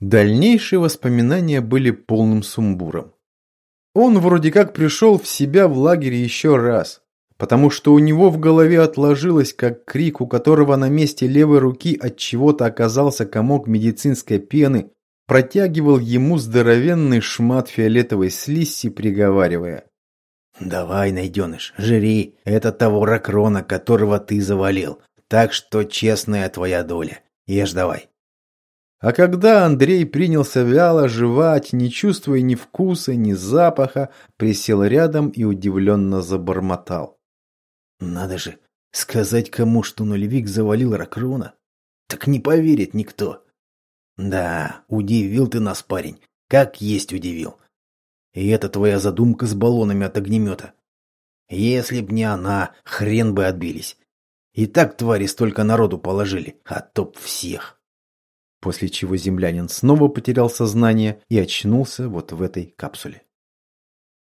Дальнейшие воспоминания были полным сумбуром. Он вроде как пришел в себя в лагере еще раз, потому что у него в голове отложилось, как крик, у которого на месте левой руки от чего-то оказался комок медицинской пены, протягивал ему здоровенный шмат фиолетовой слизи, приговаривая. «Давай, найденыш, жри, это того ракрона, которого ты завалил, так что честная твоя доля, ешь давай». А когда Андрей принялся вяло жевать, не чувствуя ни вкуса, ни запаха, присел рядом и удивленно забормотал. «Надо же, сказать кому, что нулевик завалил Ракрона? Так не поверит никто. Да, удивил ты нас, парень, как есть удивил. И это твоя задумка с баллонами от огнемета. Если б не она, хрен бы отбились. И так твари столько народу положили, а топ всех после чего землянин снова потерял сознание и очнулся вот в этой капсуле.